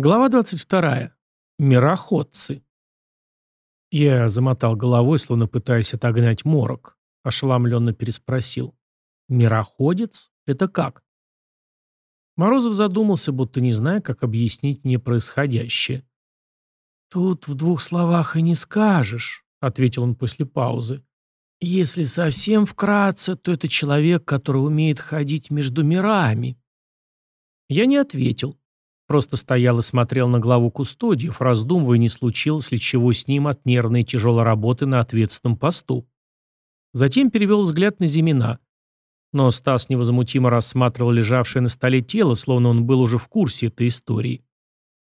Глава 22. Мироходцы. Я замотал головой, словно пытаясь отогнать морок. Ошеломленно переспросил. «Мироходец? Это как?» Морозов задумался, будто не зная, как объяснить мне происходящее. «Тут в двух словах и не скажешь», — ответил он после паузы. «Если совсем вкратце, то это человек, который умеет ходить между мирами». Я не ответил. Просто стоял и смотрел на главу кустодиев, раздумывая, не случилось ли чего с ним от нервной и тяжелой работы на ответственном посту. Затем перевел взгляд на Зимина. Но Стас невозмутимо рассматривал лежавшее на столе тело, словно он был уже в курсе этой истории.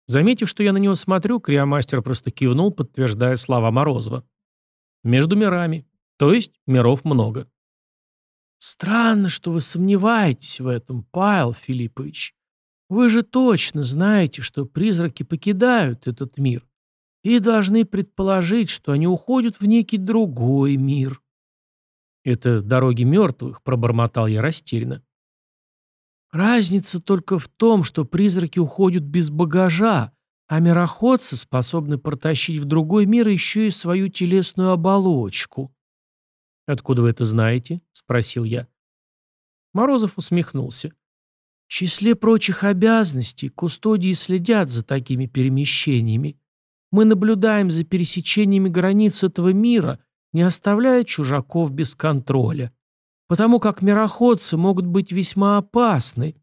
Заметив, что я на него смотрю, Криомастер просто кивнул, подтверждая слова Морозова. «Между мирами. То есть миров много». «Странно, что вы сомневаетесь в этом, Павел Филиппович», вы же точно знаете, что призраки покидают этот мир и должны предположить, что они уходят в некий другой мир. Это дороги мертвых, пробормотал я растерянно. Разница только в том, что призраки уходят без багажа, а мироходцы способны протащить в другой мир еще и свою телесную оболочку. «Откуда вы это знаете?» — спросил я. Морозов усмехнулся. В числе прочих обязанностей кустодии следят за такими перемещениями. Мы наблюдаем за пересечениями границ этого мира, не оставляя чужаков без контроля. Потому как мироходцы могут быть весьма опасны.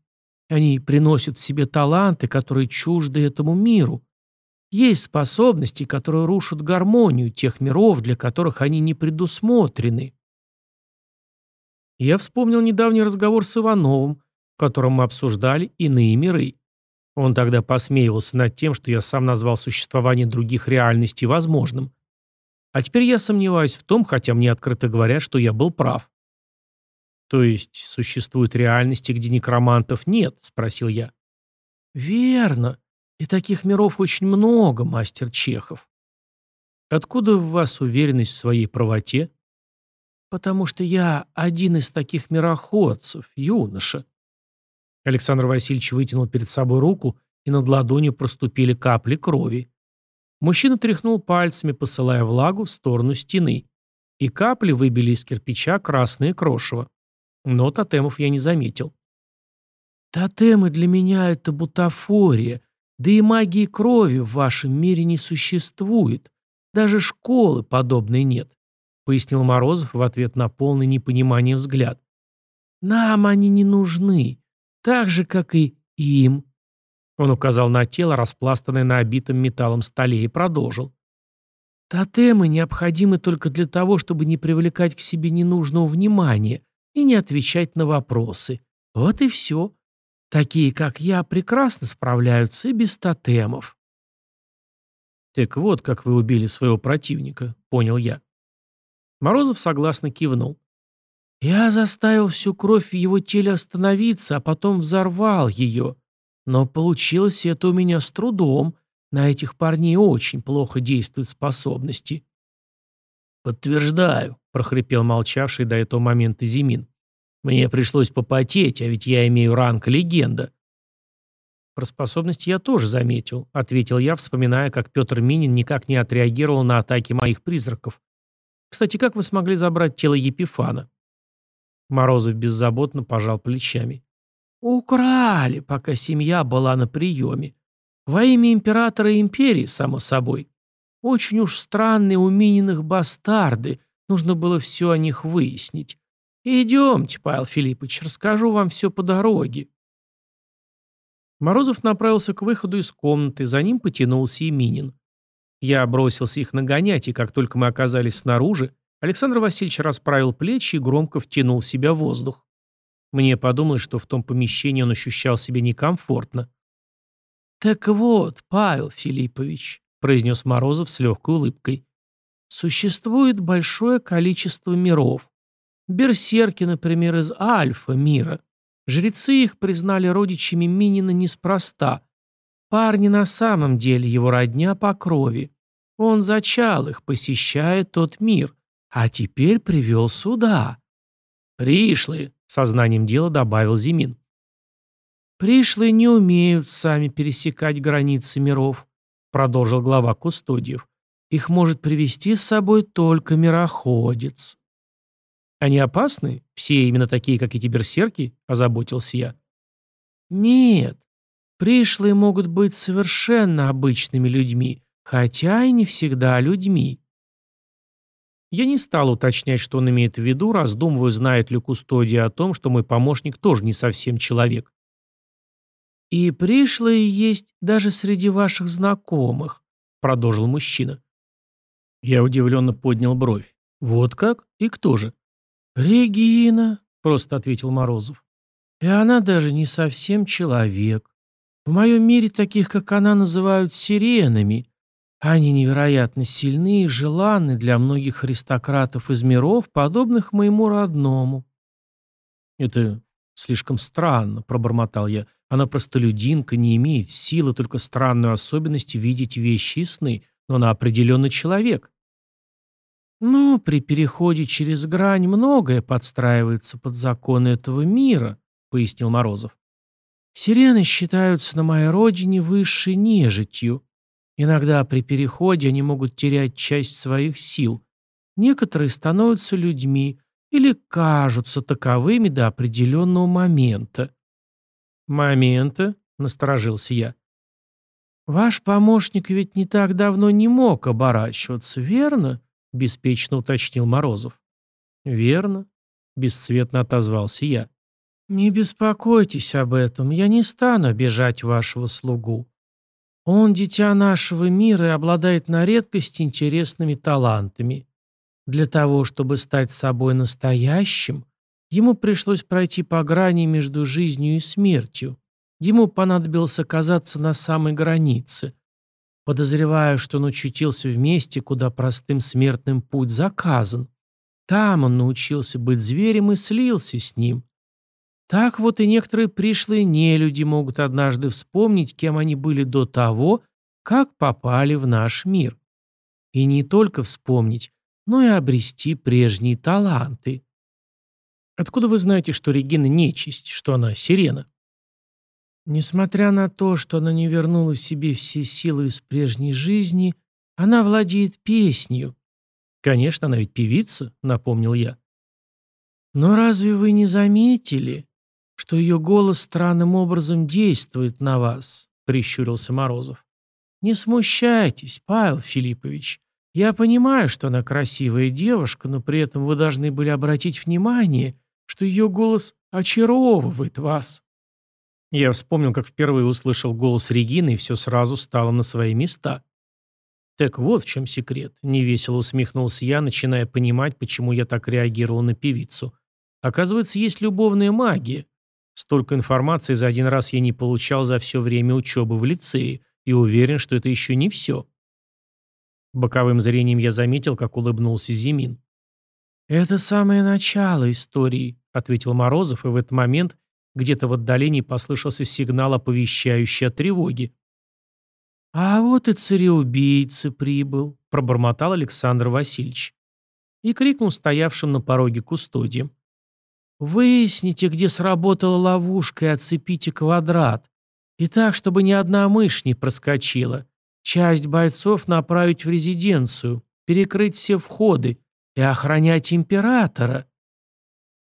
Они приносят в себе таланты, которые чужды этому миру. Есть способности, которые рушат гармонию тех миров, для которых они не предусмотрены. Я вспомнил недавний разговор с Ивановым, в котором мы обсуждали иные миры. Он тогда посмеивался над тем, что я сам назвал существование других реальностей возможным. А теперь я сомневаюсь в том, хотя мне открыто говорят, что я был прав. «То есть существуют реальности, где некромантов нет?» – спросил я. «Верно. И таких миров очень много, мастер Чехов». «Откуда в вас уверенность в своей правоте?» «Потому что я один из таких мироходцев, юноша. Александр Васильевич вытянул перед собой руку, и над ладонью проступили капли крови. Мужчина тряхнул пальцами, посылая влагу в сторону стены. И капли выбили из кирпича красное крошево. Но тотемов я не заметил. «Тотемы для меня — это бутафория, да и магии крови в вашем мире не существует. Даже школы подобной нет», — пояснил Морозов в ответ на полный непонимание взгляд. «Нам они не нужны. Так же, как и им. Он указал на тело, распластанное на обитом металлом столе, и продолжил. Тотемы необходимы только для того, чтобы не привлекать к себе ненужного внимания и не отвечать на вопросы. Вот и все. Такие, как я, прекрасно справляются и без тотемов. «Так вот, как вы убили своего противника», — понял я. Морозов согласно кивнул. Я заставил всю кровь в его теле остановиться, а потом взорвал ее. Но получилось это у меня с трудом. На этих парней очень плохо действуют способности. «Подтверждаю», — прохрипел молчавший до этого момента Зимин. «Мне пришлось попотеть, а ведь я имею ранг легенда». «Про способности я тоже заметил», — ответил я, вспоминая, как Петр Минин никак не отреагировал на атаки моих призраков. «Кстати, как вы смогли забрать тело Епифана?» Морозов беззаботно пожал плечами. «Украли, пока семья была на приеме. Во имя императора и империи, само собой. Очень уж странные у Мининых бастарды. Нужно было все о них выяснить. Идемте, Павел Филиппович, расскажу вам все по дороге». Морозов направился к выходу из комнаты, за ним потянулся и Минин. Я бросился их нагонять, и как только мы оказались снаружи, Александр Васильевич расправил плечи и громко втянул в себя воздух. Мне подумалось, что в том помещении он ощущал себя некомфортно. «Так вот, Павел Филиппович», — произнес Морозов с легкой улыбкой, — «существует большое количество миров. Берсерки, например, из Альфа мира. Жрецы их признали родичами Минина неспроста. Парни на самом деле его родня по крови. Он зачал их, посещая тот мир, а теперь привел сюда. Пришли, сознанием дела добавил Зимин. «Пришлые не умеют сами пересекать границы миров», продолжил глава Кустодиев. «Их может привести с собой только мироходец». «Они опасны? Все именно такие, как эти берсерки?» – озаботился я. «Нет. Пришлые могут быть совершенно обычными людьми, хотя и не всегда людьми». Я не стал уточнять, что он имеет в виду, раздумывая, знает ли Кустодия о том, что мой помощник тоже не совсем человек. «И пришлые есть даже среди ваших знакомых», — продолжил мужчина. Я удивленно поднял бровь. «Вот как? И кто же?» «Регина», — просто ответил Морозов. «И она даже не совсем человек. В моем мире таких, как она, называют сиренами. Они невероятно сильны и желанны для многих аристократов из миров, подобных моему родному». «Это слишком странно», — пробормотал я. Она простолюдинка, не имеет силы, только странную особенность видеть вещи и сны, но она определенно человек. Ну, при переходе через грань многое подстраивается под законы этого мира, пояснил Морозов. Сирены считаются на моей родине высшей нежитью. Иногда при переходе они могут терять часть своих сил. Некоторые становятся людьми или кажутся таковыми до определенного момента. «Момента?» — насторожился я. «Ваш помощник ведь не так давно не мог оборачиваться, верно?» — беспечно уточнил Морозов. «Верно», — бесцветно отозвался я. «Не беспокойтесь об этом, я не стану обижать вашего слугу. Он дитя нашего мира и обладает на редкость интересными талантами. Для того, чтобы стать собой настоящим, Ему пришлось пройти по грани между жизнью и смертью. Ему понадобилось оказаться на самой границе. Подозреваю, что он очутился в месте, куда простым смертным путь заказан. Там он научился быть зверем и слился с ним. Так вот и некоторые пришлые нелюди могут однажды вспомнить, кем они были до того, как попали в наш мир. И не только вспомнить, но и обрести прежние таланты. Откуда вы знаете, что Регина нечисть, что она сирена? Несмотря на то, что она не вернула себе все силы из прежней жизни, она владеет песнью. Конечно, она ведь певица, напомнил я. Но разве вы не заметили, что ее голос странным образом действует на вас? Прищурился Морозов. Не смущайтесь, Павел Филиппович. Я понимаю, что она красивая девушка, но при этом вы должны были обратить внимание, что ее голос очаровывает вас. Я вспомнил, как впервые услышал голос Регины, и все сразу стало на свои места. Так вот в чем секрет. Невесело усмехнулся я, начиная понимать, почему я так реагировал на певицу. Оказывается, есть любовная магия. Столько информации за один раз я не получал за все время учебы в лицее, и уверен, что это еще не все. Боковым зрением я заметил, как улыбнулся Зимин. «Это самое начало истории», — ответил Морозов, и в этот момент где-то в отдалении послышался сигнал, оповещающий о тревоге. «А вот и цареубийца прибыл», — пробормотал Александр Васильевич. И крикнул стоявшим на пороге кустодиям. «Выясните, где сработала ловушка, и отцепите квадрат. И так, чтобы ни одна мышь не проскочила. Часть бойцов направить в резиденцию, перекрыть все входы, и охранять императора.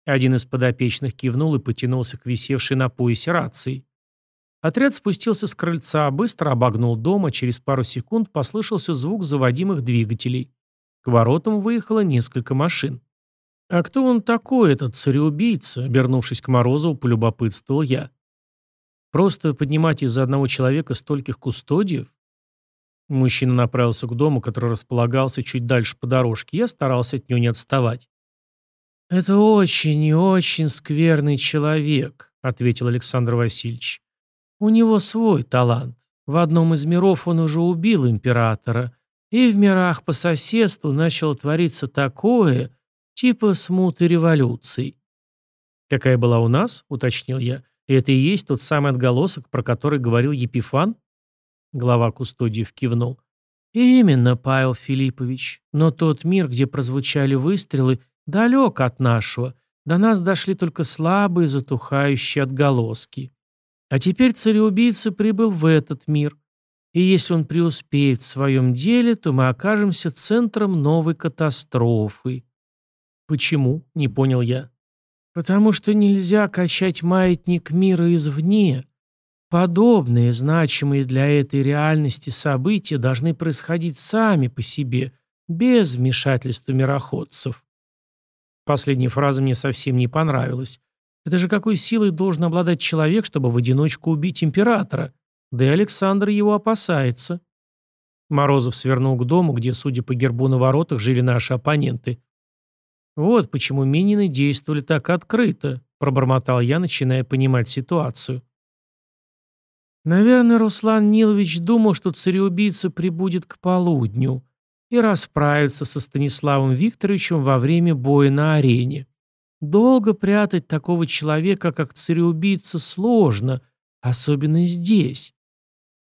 Один из подопечных кивнул и потянулся к висевшей на поясе рации. Отряд спустился с крыльца, быстро обогнул дом, а через пару секунд послышался звук заводимых двигателей. К воротам выехало несколько машин. «А кто он такой, этот цареубийца?» Обернувшись к Морозову, полюбопытствовал я. «Просто поднимать из-за одного человека стольких кустодиев? Мужчина направился к дому, который располагался чуть дальше по дорожке. Я старался от него не отставать. «Это очень и очень скверный человек», — ответил Александр Васильевич. «У него свой талант. В одном из миров он уже убил императора, и в мирах по соседству начало твориться такое, типа смуты революций». «Какая была у нас?» — уточнил я. «И это и есть тот самый отголосок, про который говорил Епифан?» Глава кустодиев кивнул. «Именно, Павел Филиппович. Но тот мир, где прозвучали выстрелы, далек от нашего. До нас дошли только слабые затухающие отголоски. А теперь цареубийца прибыл в этот мир. И если он преуспеет в своем деле, то мы окажемся центром новой катастрофы. Почему? Не понял я. Потому что нельзя качать маятник мира извне. Подобные, значимые для этой реальности события должны происходить сами по себе, без вмешательства мироходцев. Последняя фраза мне совсем не понравилась. Это же какой силой должен обладать человек, чтобы в одиночку убить императора? Да и Александр его опасается. Морозов свернул к дому, где, судя по гербу на воротах, жили наши оппоненты. Вот почему Минины действовали так открыто, пробормотал я, начиная понимать ситуацию. Наверное, Руслан Нилович думал, что цареубийца прибудет к полудню и расправится со Станиславом Викторовичем во время боя на арене. Долго прятать такого человека, как цареубийца, сложно, особенно здесь.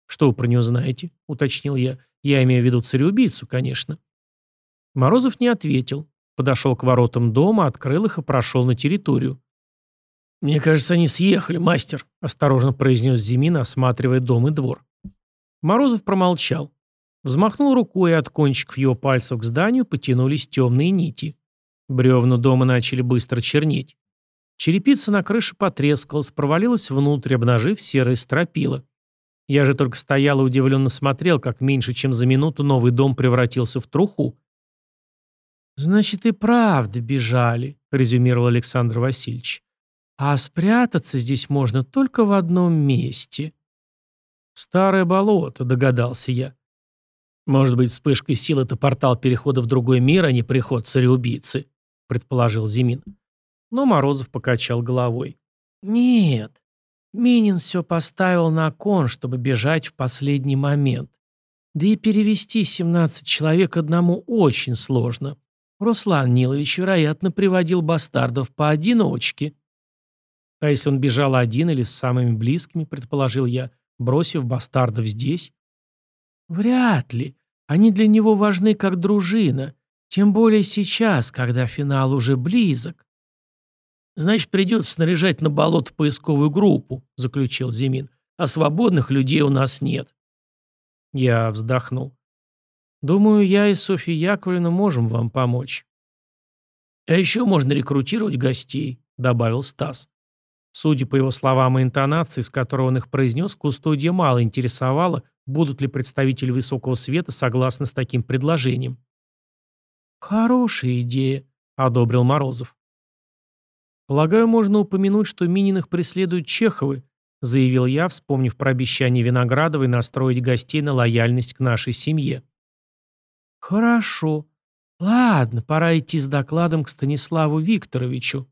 «Что вы про него знаете?» — уточнил я. «Я имею в виду цареубийцу, конечно». Морозов не ответил. Подошел к воротам дома, открыл их и прошел на территорию. «Мне кажется, они съехали, мастер», — осторожно произнес Зимин, осматривая дом и двор. Морозов промолчал. Взмахнул рукой, и от кончиков его пальцев к зданию потянулись темные нити. Бревна дома начали быстро чернеть. Черепица на крыше потрескалась, провалилась внутрь, обнажив серые стропила. Я же только стоял и удивленно смотрел, как меньше чем за минуту новый дом превратился в труху. «Значит, и правда бежали», — резюмировал Александр Васильевич. «А спрятаться здесь можно только в одном месте». «Старое болото», — догадался я. «Может быть, вспышкой сил это портал перехода в другой мир, а не приход цареубийцы?» — предположил Зимин. Но Морозов покачал головой. «Нет. Минин все поставил на кон, чтобы бежать в последний момент. Да и перевести 17 человек одному очень сложно. Руслан Нилович, вероятно, приводил бастардов поодиночке». «А если он бежал один или с самыми близкими, — предположил я, — бросив бастардов здесь?» «Вряд ли. Они для него важны как дружина. Тем более сейчас, когда финал уже близок. «Значит, придется снаряжать на болото поисковую группу», — заключил Зимин. «А свободных людей у нас нет». Я вздохнул. «Думаю, я и Софья Яковлевна можем вам помочь». «А еще можно рекрутировать гостей», — добавил Стас. Судя по его словам и интонации, с которой он их произнес, Кустодия мало интересовало, будут ли представители высокого света согласны с таким предложением. «Хорошая идея», — одобрил Морозов. «Полагаю, можно упомянуть, что Мининых преследуют Чеховы», — заявил я, вспомнив про обещание Виноградовой настроить гостей на лояльность к нашей семье. «Хорошо. Ладно, пора идти с докладом к Станиславу Викторовичу».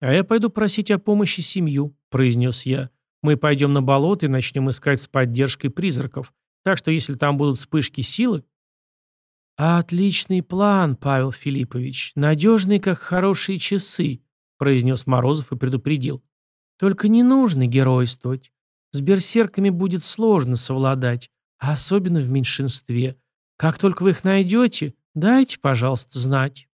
«А я пойду просить о помощи семью», — произнес я. «Мы пойдем на болото и начнем искать с поддержкой призраков. Так что если там будут вспышки силы, «Отличный план, Павел Филиппович. Надежный, как хорошие часы», — произнес Морозов и предупредил. «Только не нужно геройствовать. С берсерками будет сложно совладать, а особенно в меньшинстве. Как только вы их найдете, дайте, пожалуйста, знать».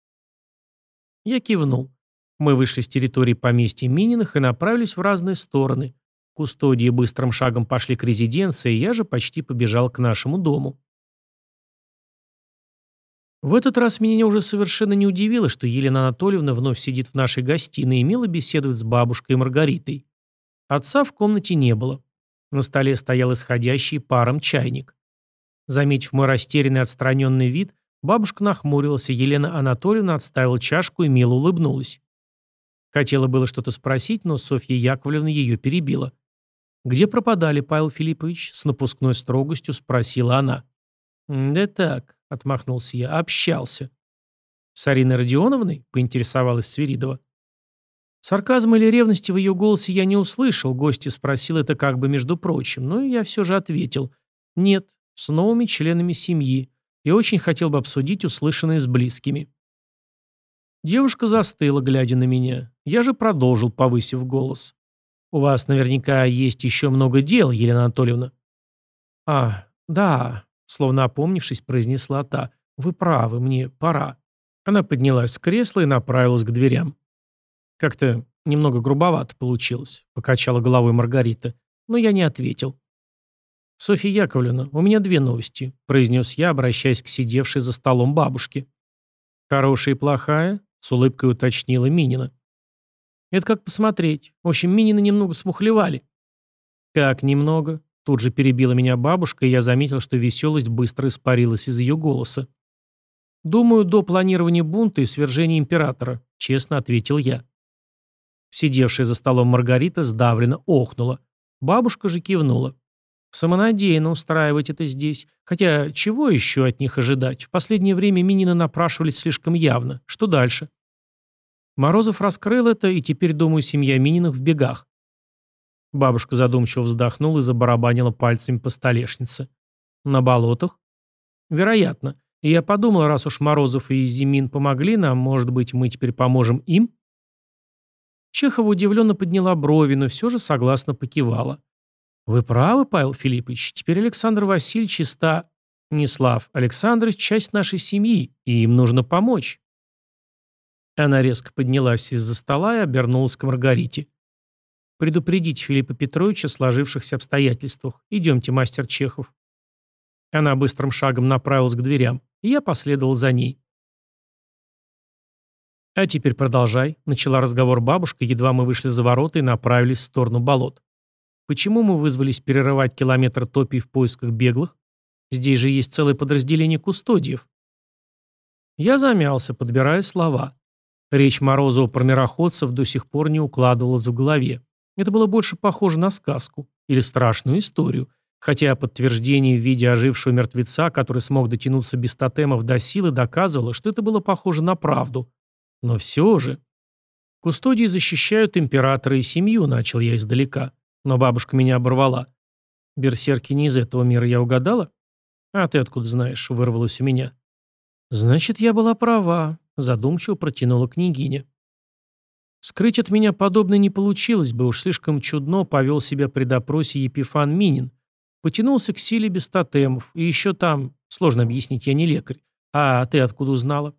Я кивнул. Мы вышли с территории поместья Мининых и направились в разные стороны. Кустодии быстрым шагом пошли к резиденции, я же почти побежал к нашему дому. В этот раз меня уже совершенно не удивило, что Елена Анатольевна вновь сидит в нашей гостиной и мило беседует с бабушкой Маргаритой. Отца в комнате не было. На столе стоял исходящий паром чайник. Заметив мой растерянный отстраненный вид, бабушка нахмурилась, и Елена Анатольевна отставила чашку и мило улыбнулась. Хотела было что-то спросить, но Софья Яковлевна ее перебила. «Где пропадали, Павел Филиппович?» С напускной строгостью спросила она. «Да так, — отмахнулся я. «Общался». «С Ариной Родионовной?» — поинтересовалась Свиридова. Сарказма или ревности в ее голосе я не услышал, гостья спросил это как бы между прочим, но я все же ответил. «Нет, с новыми членами семьи, и очень хотел бы обсудить услышанное с близкими». Девушка застыла, глядя на меня. Я же продолжил, повысив голос. «У вас наверняка есть еще много дел, Елена Анатольевна». «А, да, Словно опомнившись, произнесла та. «Вы правы, мне пора». Она поднялась с кресла и направилась к дверям. Как-то Немного грубовато получилось, покачала головой Маргарита, но я не ответил. «Софья Яковлевна, у меня две новости», — произнес я, обращаясь к сидевшей за столом бабушке. «Хорошая и плохая?» — с улыбкой уточнила Минина. «Это как посмотреть. В общем, Минины немного смухлевали». «Как немного?» — тут же перебила меня бабушка, и я заметил, что веселость быстро испарилась из ее голоса. «Думаю, до планирования бунта и свержения императора», — честно ответил я. Сидевшая за столом Маргарита сдавленно охнула. Бабушка же кивнула. Самонадеянно устраивать это здесь. Хотя, чего еще от них ожидать? В последнее время Минины напрашивались слишком явно. Что дальше? Морозов раскрыл это, и теперь, думаю, семья Мининых в бегах. Бабушка задумчиво вздохнула и забарабанила пальцами по столешнице. На болотах? Вероятно. И я подумал, раз уж Морозов и Зимин помогли нам, может быть, мы теперь поможем им? Чехова удивленно подняла брови, но все же согласно покивала. «Вы правы, Павел Филиппович. Теперь Александр Васильевич и ста...» «Неслав Александрович — часть нашей семьи, и им нужно помочь». Она резко поднялась из-за стола и обернулась к Маргарите. «Предупредите Филиппа Петровича о сложившихся обстоятельствах. Идемте, мастер Чехов». Она быстрым шагом направилась к дверям, и я последовал за ней. «А теперь продолжай», — начала разговор бабушка, едва мы вышли за ворота и направились в сторону болот. «Почему мы вызвались перерывать километр топий в поисках беглых? Здесь же есть целое подразделение кустодиев». Я замялся, подбирая слова. Речь Морозова про мироходцев до сих пор не укладывалась в голове. Это было больше похоже на сказку или страшную историю, хотя подтверждение в виде ожившего мертвеца, который смог дотянуться без тотемов до силы, доказывало, что это было похоже на правду – но все же... Кустодии защищают императора и семью, начал я издалека. Но бабушка меня оборвала. Берсерки не из этого мира, я угадала? А ты откуда знаешь, вырвалось у меня. Значит, я была права, задумчиво протянула княгиня. Скрыть от меня подобное не получилось бы, уж слишком чудно повел себя при допросе Епифан Минин. Потянулся к силе без тотемов, и еще там, сложно объяснить, я не лекарь. А ты откуда узнала?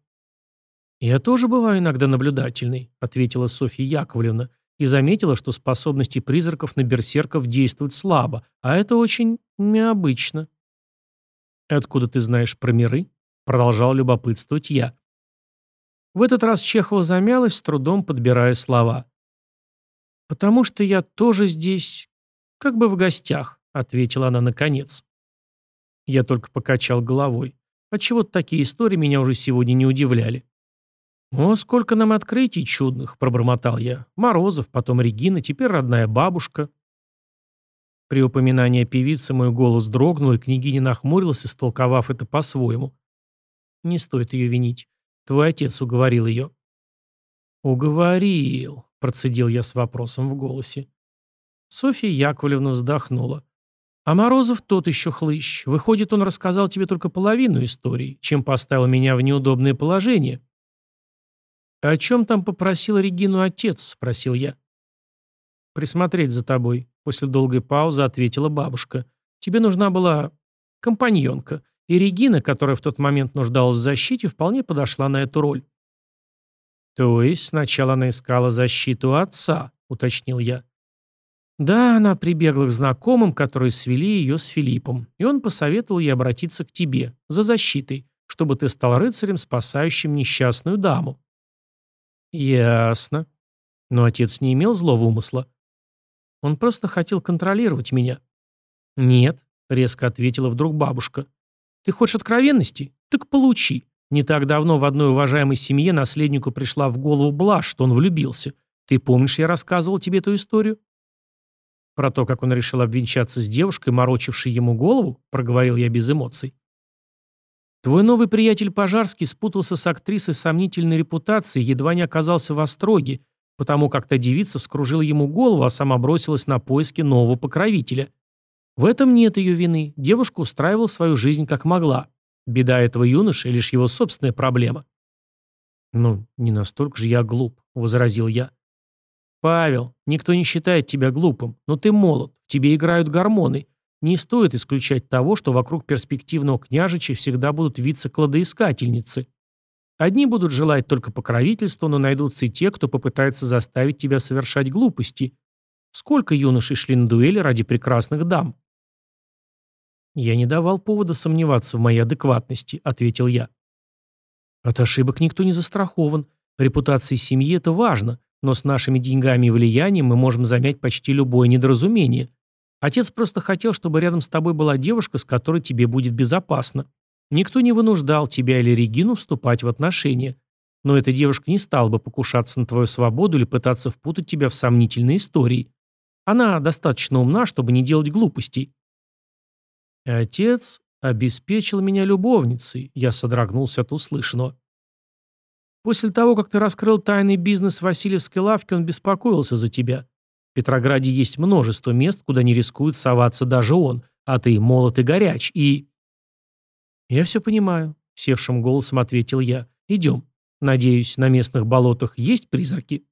«Я тоже бываю иногда наблюдательной», — ответила Софья Яковлевна, и заметила, что способности призраков на берсерков действуют слабо, а это очень необычно. «Откуда ты знаешь про миры?» — продолжал любопытствовать я. В этот раз Чехова замялась, с трудом подбирая слова. «Потому что я тоже здесь, как бы в гостях», — ответила она наконец. Я только покачал головой. Отчего-то такие истории меня уже сегодня не удивляли. «О, сколько нам открытий чудных!» – пробормотал я. «Морозов, потом Регина, теперь родная бабушка». При упоминании о певице мой голос дрогнул, и княгиня нахмурилась, истолковав это по-своему. «Не стоит ее винить. Твой отец уговорил ее». «Уговорил», – процедил я с вопросом в голосе. Софья Яковлевна вздохнула. «А Морозов тот еще хлыщ. Выходит, он рассказал тебе только половину истории, чем поставил меня в неудобное положение». «О чем там попросил Регину отец?» – спросил я. «Присмотреть за тобой», – после долгой паузы ответила бабушка. «Тебе нужна была компаньонка, и Регина, которая в тот момент нуждалась в защите, вполне подошла на эту роль». «То есть сначала она искала защиту отца», – уточнил я. «Да, она прибегла к знакомым, которые свели ее с Филиппом, и он посоветовал ей обратиться к тебе, за защитой, чтобы ты стал рыцарем, спасающим несчастную даму». «Ясно. Но отец не имел злого умысла. Он просто хотел контролировать меня». «Нет», — резко ответила вдруг бабушка. «Ты хочешь откровенности? Так получи. Не так давно в одной уважаемой семье наследнику пришла в голову блажь, что он влюбился. Ты помнишь, я рассказывал тебе эту историю?» «Про то, как он решил обвенчаться с девушкой, морочившей ему голову?» — проговорил я без эмоций. Твой новый приятель Пожарский спутался с актрисой сомнительной репутацией, едва не оказался в Остроге, потому как та девица вскружила ему голову, а сама бросилась на поиски нового покровителя. В этом нет ее вины, девушка устраивала свою жизнь как могла. Беда этого юноши — лишь его собственная проблема. «Ну, не настолько же я глуп», — возразил я. «Павел, никто не считает тебя глупым, но ты молод, тебе играют гормоны, не стоит исключать того, что вокруг перспективного княжича всегда будут виться кладоискательницы. Одни будут желать только покровительства, но найдутся и те, кто попытается заставить тебя совершать глупости. Сколько юношей шли на дуэли ради прекрасных дам? Я не давал повода сомневаться в моей адекватности, ответил я. От ошибок никто не застрахован. Репутация семьи – это важно, но с нашими деньгами и влиянием мы можем замять почти любое недоразумение. Отец просто хотел, чтобы рядом с тобой была девушка, с которой тебе будет безопасно. Никто не вынуждал тебя или Регину вступать в отношения. Но эта девушка не стала бы покушаться на твою свободу или пытаться впутать тебя в сомнительные истории. Она достаточно умна, чтобы не делать глупостей. Отец обеспечил меня любовницей, я содрогнулся от услышанного. После того, как ты раскрыл тайный бизнес Васильевской лавки, он беспокоился за тебя. В Петрограде есть множество мест, куда не рискует соваться даже он, а ты молод и горяч, и... «Я все понимаю», — севшим голосом ответил я. «Идем. Надеюсь, на местных болотах есть призраки?»